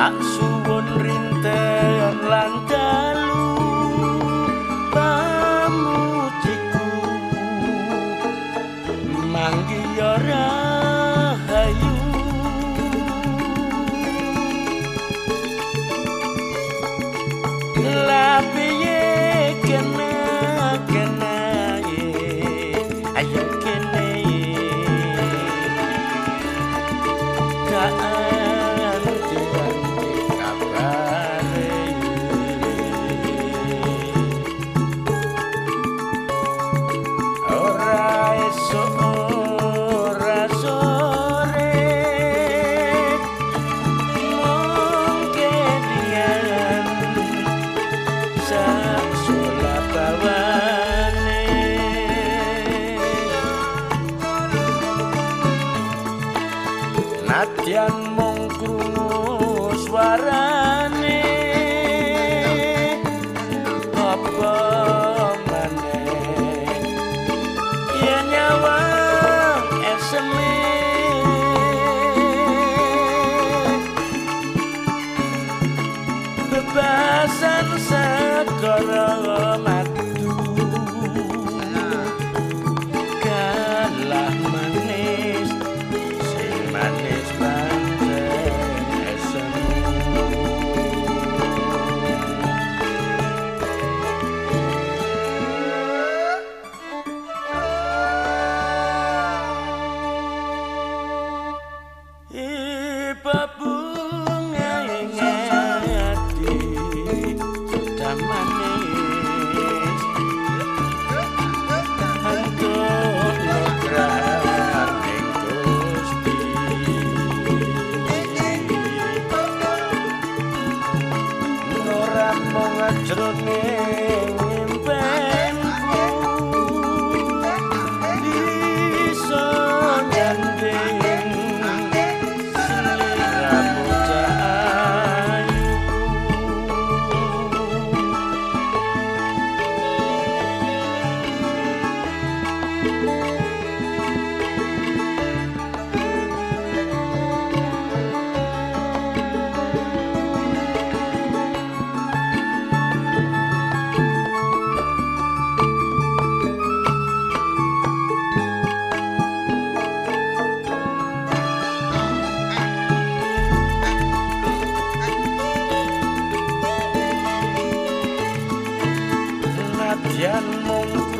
tak suwun rinten lan dalu pamujiku. Manggi ora hayu latihan चलो खेल Jangan